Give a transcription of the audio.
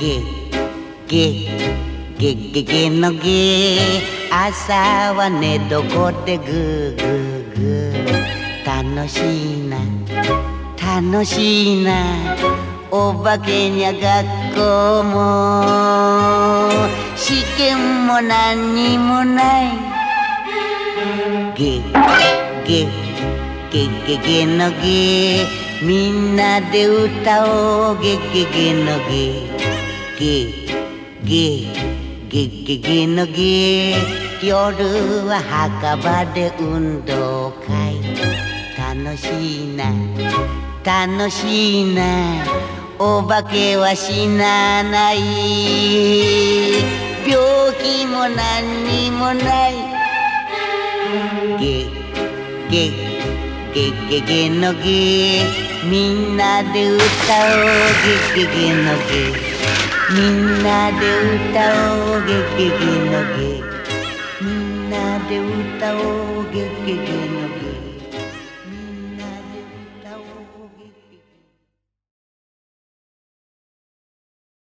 ゲゲゲゲゲのゲ朝は寝床でグーグーグー。楽しいな楽しいな。お化けにゃ学校も。試験も何にもない。ゲゲゲゲゲのゲみんなで歌おう。ゲゲゲのゲゲゲゲゲゲのゲ夜は墓場で運動会楽しいな楽しいなお化けは死なない病気も何にもないゲゲゲゲゲのゲみんなで歌おうゲゲゲのゲみんなで歌おうゲゲゲのゲみんなで歌おうゲゲゲのゲ